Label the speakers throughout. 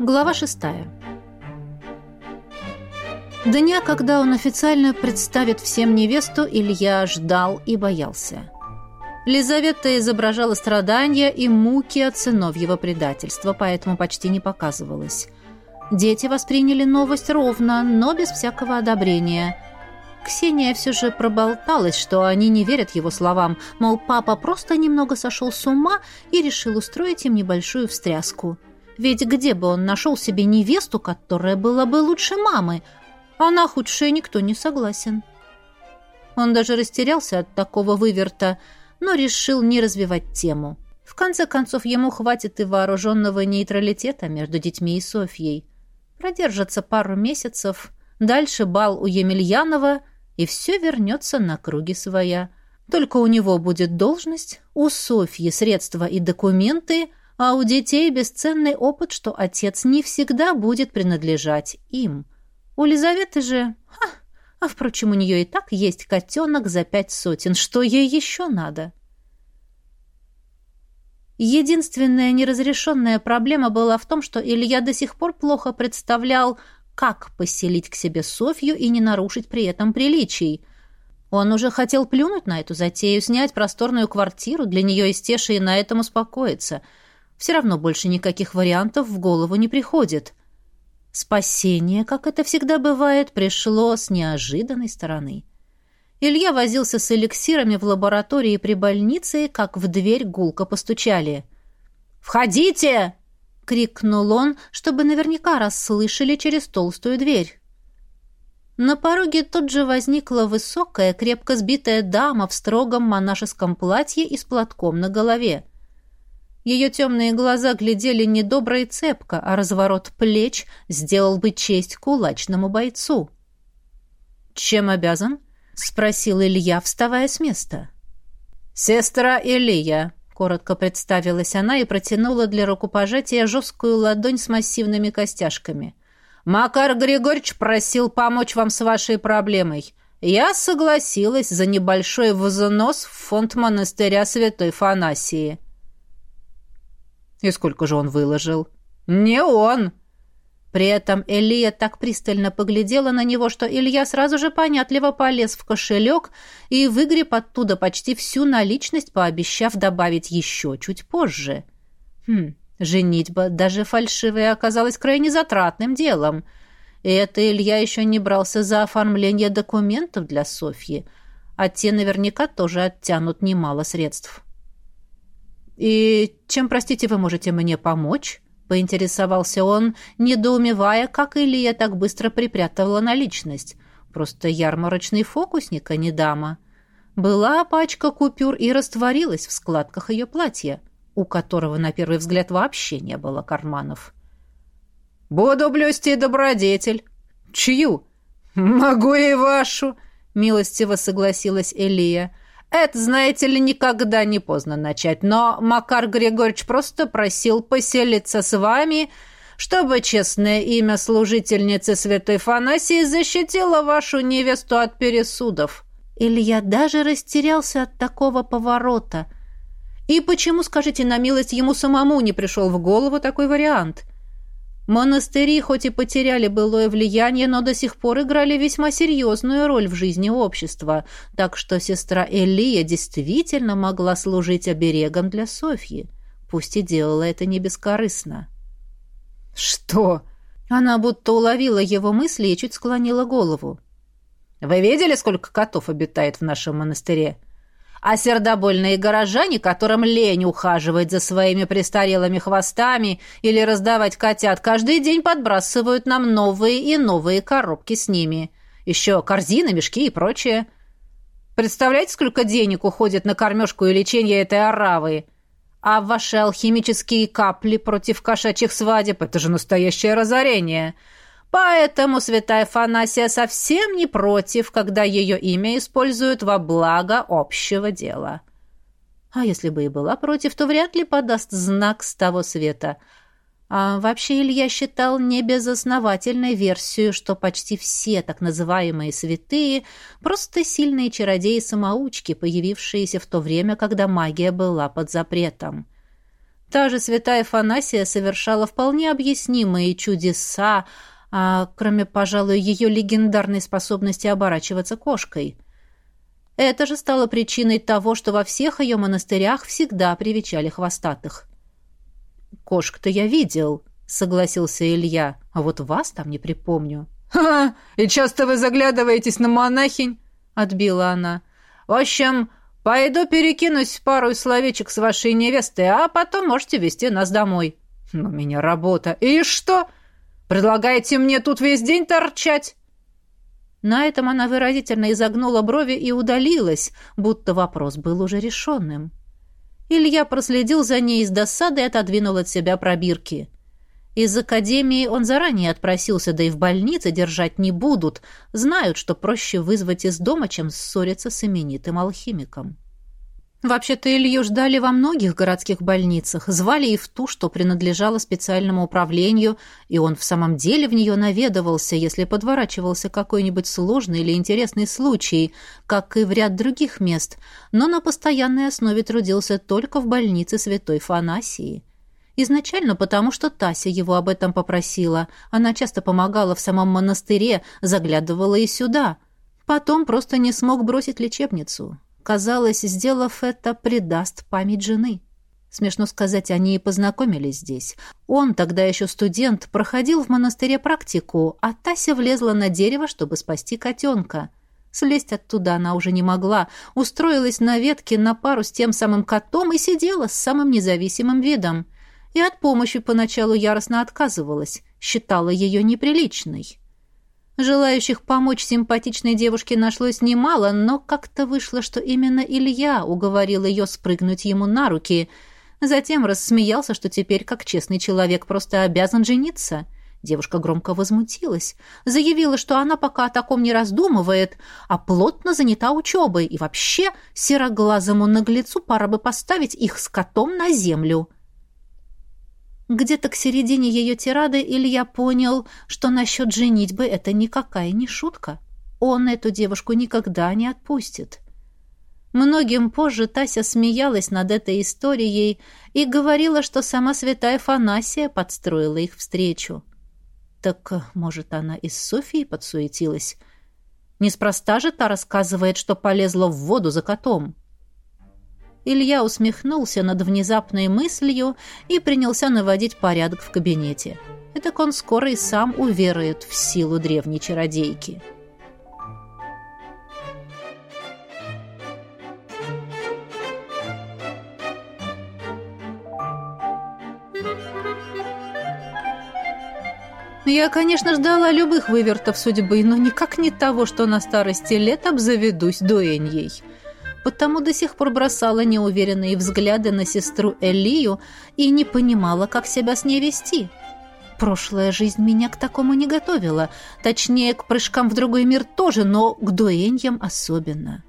Speaker 1: Глава шестая. Дня, когда он официально представит всем невесту, Илья ждал и боялся. Лизавета изображала страдания и муки от сыновьего предательства, поэтому почти не показывалась. Дети восприняли новость ровно, но без всякого одобрения. Ксения все же проболталась, что они не верят его словам, мол, папа просто немного сошел с ума и решил устроить им небольшую встряску. Ведь где бы он нашел себе невесту, которая была бы лучше мамы, а на худшее никто не согласен. Он даже растерялся от такого выверта, но решил не развивать тему. В конце концов, ему хватит и вооруженного нейтралитета между детьми и Софьей. Продержится пару месяцев, дальше бал у Емельянова, и все вернется на круги своя. Только у него будет должность, у Софьи средства и документы, а у детей бесценный опыт, что отец не всегда будет принадлежать им. У Лизаветы же... Ха, а, впрочем, у нее и так есть котенок за пять сотен. Что ей еще надо? Единственная неразрешенная проблема была в том, что Илья до сих пор плохо представлял, как поселить к себе Софью и не нарушить при этом приличий. Он уже хотел плюнуть на эту затею, снять просторную квартиру для нее и Стеши и на этом успокоиться. Все равно больше никаких вариантов в голову не приходит. Спасение, как это всегда бывает, пришло с неожиданной стороны. Илья возился с эликсирами в лаборатории при больнице, как в дверь гулко постучали. «Входите!» — крикнул он, чтобы наверняка расслышали через толстую дверь. На пороге тут же возникла высокая, крепко сбитая дама в строгом монашеском платье и с платком на голове. Ее темные глаза глядели недобро и цепко, а разворот плеч сделал бы честь кулачному бойцу. «Чем обязан?» — спросил Илья, вставая с места. «Сестра Илья», — коротко представилась она и протянула для рукопожатия жесткую ладонь с массивными костяшками. «Макар Григорьевич просил помочь вам с вашей проблемой. Я согласилась за небольшой взнос в фонд монастыря Святой Фанасии». «И сколько же он выложил?» «Не он!» При этом Элия так пристально поглядела на него, что Илья сразу же понятливо полез в кошелек и выгреб оттуда почти всю наличность, пообещав добавить еще чуть позже. Хм, женитьба, даже фальшивая, оказалась крайне затратным делом. И это Илья еще не брался за оформление документов для Софьи, а те наверняка тоже оттянут немало средств. «И чем, простите, вы можете мне помочь?» поинтересовался он, недоумевая, как Илья так быстро припрятывала наличность. Просто ярмарочный фокусник, а не дама. Была пачка купюр и растворилась в складках ее платья, у которого на первый взгляд вообще не было карманов. «Буду блюсти добродетель». «Чью?» «Могу и вашу», — милостиво согласилась Элия. Это, знаете ли, никогда не поздно начать. Но Макар Григорьевич просто просил поселиться с вами, чтобы честное имя служительницы святой Фанасии защитило вашу невесту от пересудов». Илья даже растерялся от такого поворота. И почему, скажите на милость, ему самому не пришел в голову такой вариант? Монастыри хоть и потеряли былое влияние, но до сих пор играли весьма серьезную роль в жизни общества, так что сестра Элия действительно могла служить оберегом для Софьи, пусть и делала это не бескорыстно. «Что?» Она будто уловила его мысли и чуть склонила голову. «Вы видели, сколько котов обитает в нашем монастыре?» А сердобольные горожане, которым лень ухаживать за своими престарелыми хвостами или раздавать котят, каждый день подбрасывают нам новые и новые коробки с ними. Еще корзины, мешки и прочее. Представляете, сколько денег уходит на кормежку и лечение этой оравы? А ваши алхимические капли против кошачьих свадеб – это же настоящее разорение – Поэтому святая Фанасия совсем не против, когда ее имя используют во благо общего дела. А если бы и была против, то вряд ли подаст знак с того света. А вообще Илья считал небезосновательной версию, что почти все так называемые святые – просто сильные чародеи-самоучки, появившиеся в то время, когда магия была под запретом. Та же святая Фанасия совершала вполне объяснимые чудеса, а кроме, пожалуй, ее легендарной способности оборачиваться кошкой. Это же стало причиной того, что во всех ее монастырях всегда привечали хвостатых. «Кошек-то я видел», — согласился Илья, — «а вот вас там не припомню».
Speaker 2: «Ха! И часто вы заглядываетесь на монахинь?» — отбила она. «В общем, пойду перекинусь пару словечек с вашей невестой, а потом можете вести нас домой». «Но у меня работа. И что? Предлагаете мне тут весь день торчать?»
Speaker 1: На этом она выразительно изогнула брови и удалилась, будто вопрос был уже решенным. Илья проследил за ней с досадой и отодвинул от себя пробирки. Из академии он заранее отпросился, да и в больнице держать не будут. Знают, что проще вызвать из дома, чем ссориться с именитым алхимиком. Вообще-то Илью ждали во многих городских больницах, звали и в ту, что принадлежала специальному управлению, и он в самом деле в нее наведывался, если подворачивался какой-нибудь сложный или интересный случай, как и в ряд других мест, но на постоянной основе трудился только в больнице Святой Фанасии. Изначально потому, что Тася его об этом попросила. Она часто помогала в самом монастыре, заглядывала и сюда. Потом просто не смог бросить лечебницу. Казалось, сделав это, предаст память жены. Смешно сказать, они и познакомились здесь. Он, тогда еще студент, проходил в монастыре практику, а Тася влезла на дерево, чтобы спасти котенка. Слезть оттуда она уже не могла, устроилась на ветке на пару с тем самым котом и сидела с самым независимым видом и от помощи поначалу яростно отказывалась, считала ее неприличной. Желающих помочь симпатичной девушке нашлось немало, но как-то вышло, что именно Илья уговорил ее спрыгнуть ему на руки. Затем рассмеялся, что теперь, как честный человек, просто обязан жениться. Девушка громко возмутилась, заявила, что она пока о таком не раздумывает, а плотно занята учебой, и вообще сероглазому наглецу пора бы поставить их с котом на землю. Где-то к середине ее тирады Илья понял, что насчет женитьбы это никакая не шутка. Он эту девушку никогда не отпустит. Многим позже Тася смеялась над этой историей и говорила, что сама святая Фанасия подстроила их встречу. Так, может, она и с Софией подсуетилась? Неспроста же та рассказывает, что полезла в воду за котом. — Илья усмехнулся над внезапной мыслью и принялся наводить порядок в кабинете. Это он скоро и сам уверует в силу древней чародейки. Я, конечно, ждала любых вывертов судьбы, но никак не того, что на старости лет обзаведусь дуэньей потому до сих пор бросала неуверенные взгляды на сестру Элию и не понимала, как себя с ней вести. Прошлая жизнь меня к такому не готовила, точнее, к прыжкам в другой мир тоже, но к дуэньям особенно.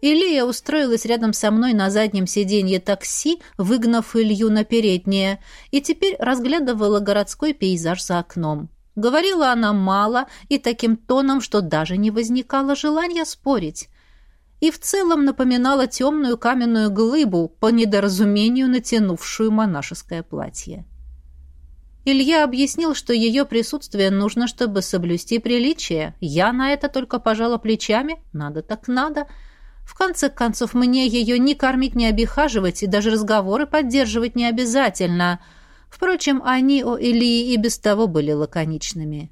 Speaker 1: Илия устроилась рядом со мной на заднем сиденье такси, выгнав Илью на переднее, и теперь разглядывала городской пейзаж за окном. Говорила она мало и таким тоном, что даже не возникало желания спорить и в целом напоминала темную каменную глыбу, по недоразумению натянувшую монашеское платье. Илья объяснил, что ее присутствие нужно, чтобы соблюсти приличие. Я на это только пожала плечами. Надо так надо. В конце концов, мне ее ни кормить, ни обихаживать, и даже разговоры поддерживать не обязательно. Впрочем, они о Ильи и без того были лаконичными.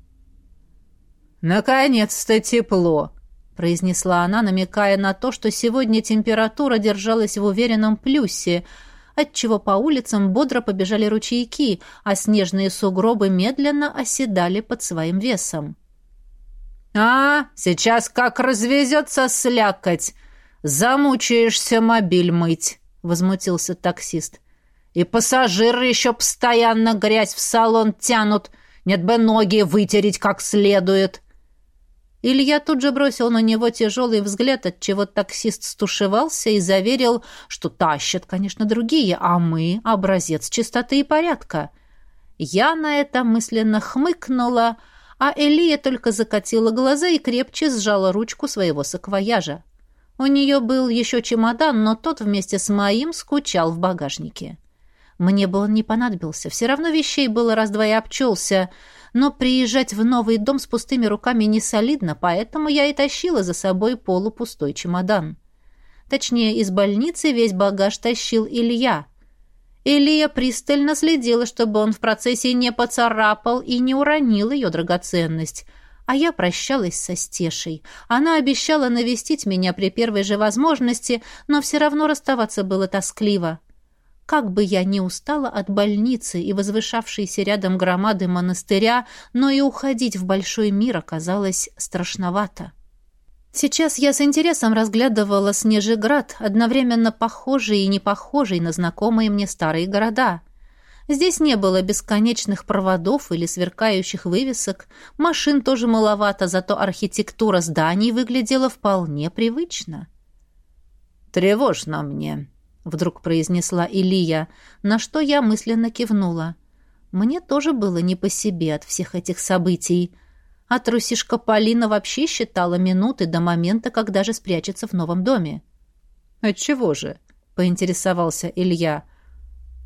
Speaker 2: «Наконец-то тепло!»
Speaker 1: Произнесла она, намекая на то, что сегодня температура держалась в уверенном плюсе, отчего по улицам бодро побежали ручейки, а снежные сугробы медленно оседали под своим весом.
Speaker 2: «А, сейчас как развезется слякоть! Замучаешься мобиль мыть!» — возмутился таксист. «И пассажиры еще постоянно грязь в салон тянут, нет бы ноги вытереть как следует!»
Speaker 1: Илья тут же бросил на него тяжелый взгляд, от чего таксист стушевался и заверил, что тащат, конечно, другие, а мы — образец чистоты и порядка. Я на это мысленно хмыкнула, а Элия только закатила глаза и крепче сжала ручку своего саквояжа. У нее был еще чемодан, но тот вместе с моим скучал в багажнике. Мне бы он не понадобился. Все равно вещей было раз-два и обчелся. Но приезжать в новый дом с пустыми руками не солидно, поэтому я и тащила за собой полупустой чемодан. Точнее, из больницы весь багаж тащил Илья. Илья пристально следила, чтобы он в процессе не поцарапал и не уронил ее драгоценность. А я прощалась со Стешей. Она обещала навестить меня при первой же возможности, но все равно расставаться было тоскливо. Как бы я ни устала от больницы и возвышавшейся рядом громады монастыря, но и уходить в большой мир оказалось страшновато. Сейчас я с интересом разглядывала Снежеград, одновременно похожий и не похожий на знакомые мне старые города. Здесь не было бесконечных проводов или сверкающих вывесок, машин тоже маловато, зато архитектура зданий выглядела вполне привычно.
Speaker 2: «Тревожно мне», вдруг произнесла Илия, на что я мысленно кивнула. Мне тоже было не по себе от всех этих событий. А трусишка Полина вообще считала минуты до момента, когда же спрячется в новом доме.
Speaker 1: «Отчего же?» — поинтересовался Илья.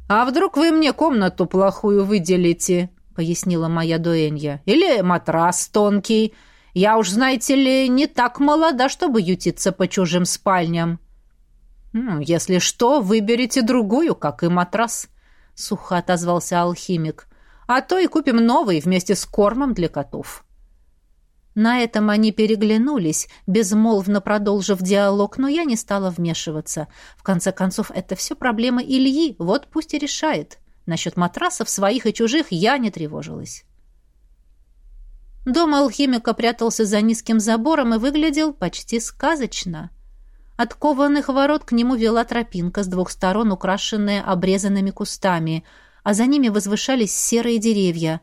Speaker 2: «А вдруг вы мне комнату плохую выделите?» — пояснила моя дуэнья. «Или матрас тонкий. Я уж, знаете ли, не так молода, чтобы ютиться по чужим спальням».
Speaker 1: «Ну, если что, выберите другую, как и матрас», — сухо отозвался алхимик. «А то и купим новый вместе с кормом для котов». На этом они переглянулись, безмолвно продолжив диалог, но я не стала вмешиваться. В конце концов, это все проблема Ильи, вот пусть и решает. Насчет матрасов своих и чужих я не тревожилась. Дом алхимика прятался за низким забором и выглядел почти сказочно. От кованых ворот к нему вела тропинка с двух сторон, украшенная обрезанными кустами, а за ними возвышались серые деревья.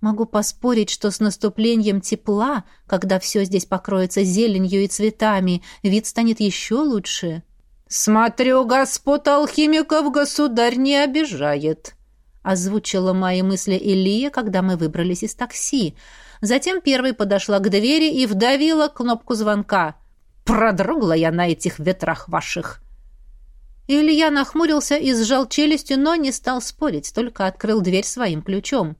Speaker 1: Могу поспорить, что с наступлением тепла, когда все здесь покроется зеленью и цветами, вид станет еще лучше.
Speaker 2: «Смотрю, господ алхимиков государь не обижает», — озвучила мои мысли Илья, когда мы выбрались из такси. Затем первой подошла к двери и вдавила кнопку звонка — Продрогла я на этих ветрах ваших!»
Speaker 1: Илья нахмурился и сжал челюстью, но не стал спорить, только открыл дверь своим ключом.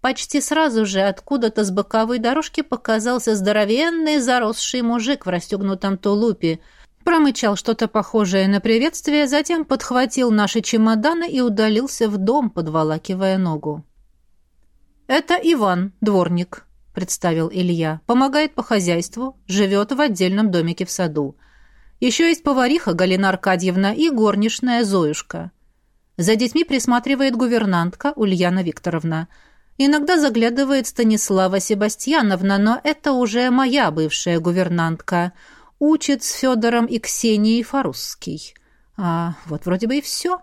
Speaker 1: Почти сразу же откуда-то с боковой дорожки показался здоровенный заросший мужик в расстегнутом тулупе, промычал что-то похожее на приветствие, затем подхватил наши чемоданы и удалился в дом, подволакивая ногу. «Это Иван, дворник», представил Илья. «Помогает по хозяйству, живет в отдельном домике в саду. Еще есть повариха Галина Аркадьевна и горничная Зоюшка. За детьми присматривает гувернантка Ульяна Викторовна. Иногда заглядывает Станислава Себастьяновна, но это уже моя бывшая гувернантка. Учит с Федором и Ксенией Фарусский. А вот вроде бы и все».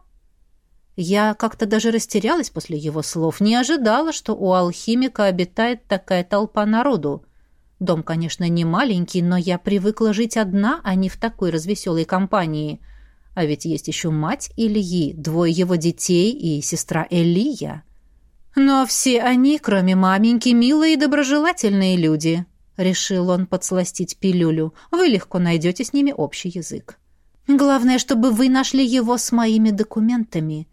Speaker 1: Я как-то даже растерялась после его слов, не ожидала, что у алхимика обитает такая толпа народу. Дом, конечно, не маленький, но я привыкла жить одна, а не в такой развеселой компании. А ведь есть еще мать Ильи, двое его детей и сестра Элия. Но все они, кроме маменьки, милые и доброжелательные люди, — решил он подсластить пилюлю. Вы легко найдете с ними общий язык. Главное, чтобы вы нашли его с моими документами.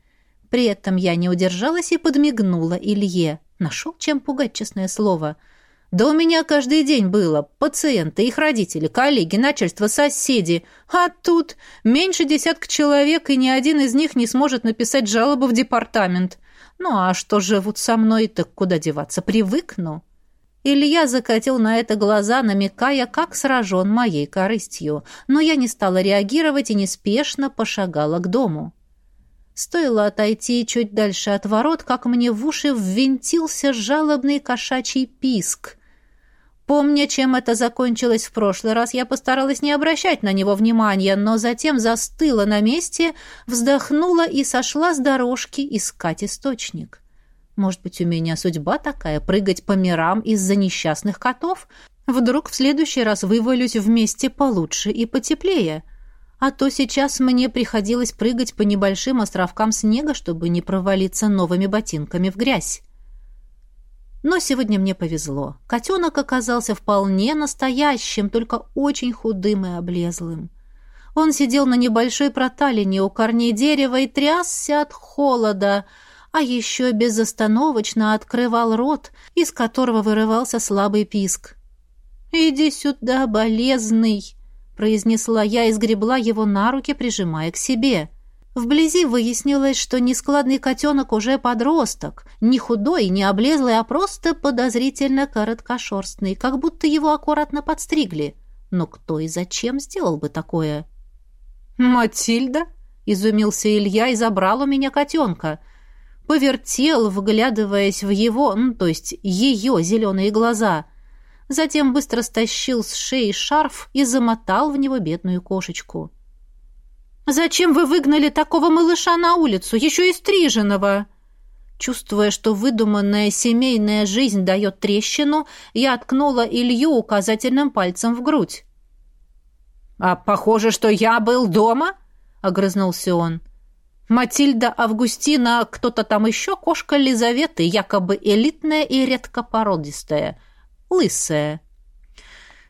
Speaker 1: При этом я не удержалась и подмигнула Илье. Нашел чем пугать, честное слово. Да у меня каждый день было. Пациенты, их родители, коллеги, начальство, соседи. А тут меньше десятка человек, и ни один из них не сможет написать жалобу в департамент. Ну а что живут со мной, так куда деваться? Привыкну. Илья закатил на это глаза, намекая, как сражен моей корыстью. Но я не стала реагировать и неспешно пошагала к дому. Стоило отойти чуть дальше от ворот, как мне в уши ввинтился жалобный кошачий писк. Помня, чем это закончилось в прошлый раз, я постаралась не обращать на него внимания, но затем застыла на месте, вздохнула и сошла с дорожки искать источник. Может быть, у меня судьба такая — прыгать по мирам из-за несчастных котов? Вдруг в следующий раз вывалюсь вместе получше и потеплее — а то сейчас мне приходилось прыгать по небольшим островкам снега, чтобы не провалиться новыми ботинками в грязь. Но сегодня мне повезло. Котенок оказался вполне настоящим, только очень худым и облезлым. Он сидел на небольшой проталине у корней дерева и трясся от холода, а еще безостановочно открывал рот, из которого вырывался слабый писк. «Иди сюда, болезный!» — произнесла я и сгребла его на руки, прижимая к себе. Вблизи выяснилось, что нескладный котенок уже подросток, не худой, не облезлый, а просто подозрительно короткошерстный, как будто его аккуратно подстригли. Но кто и зачем сделал бы такое?
Speaker 2: «Матильда?» — изумился Илья и забрал у меня котенка. Повертел, вглядываясь в его, ну, то есть ее зеленые глаза — затем быстро стащил с шеи шарф и замотал в него бедную кошечку. «Зачем вы выгнали такого малыша на улицу, еще и стриженного?» Чувствуя, что выдуманная семейная жизнь дает трещину, я откнула Илью указательным пальцем в грудь. «А похоже, что я был дома?» — огрызнулся он. «Матильда Августина, кто-то там еще, кошка Лизаветы, якобы элитная и редкопородистая лысая.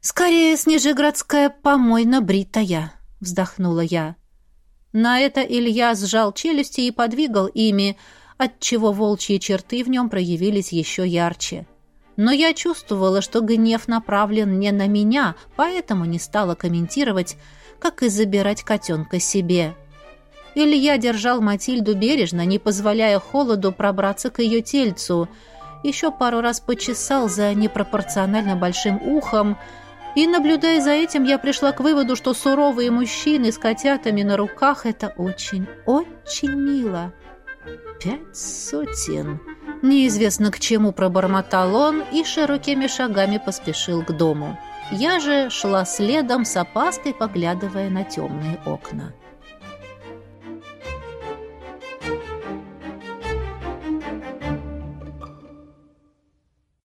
Speaker 2: «Скорее, снежеградская помойно-бритая», — вздохнула я. На это Илья сжал челюсти и подвигал ими, отчего волчьи черты в нем проявились еще ярче. Но я чувствовала, что гнев направлен не на меня, поэтому не стала комментировать, как и забирать котенка себе. Илья держал Матильду бережно, не позволяя холоду пробраться к ее тельцу — еще пару раз почесал за непропорционально большим ухом, и, наблюдая за этим, я пришла к выводу, что суровые мужчины с котятами на руках — это очень, очень мило. Пять сотен. Неизвестно к чему пробормотал он и широкими шагами поспешил к дому. Я же шла следом с опаской, поглядывая на темные окна.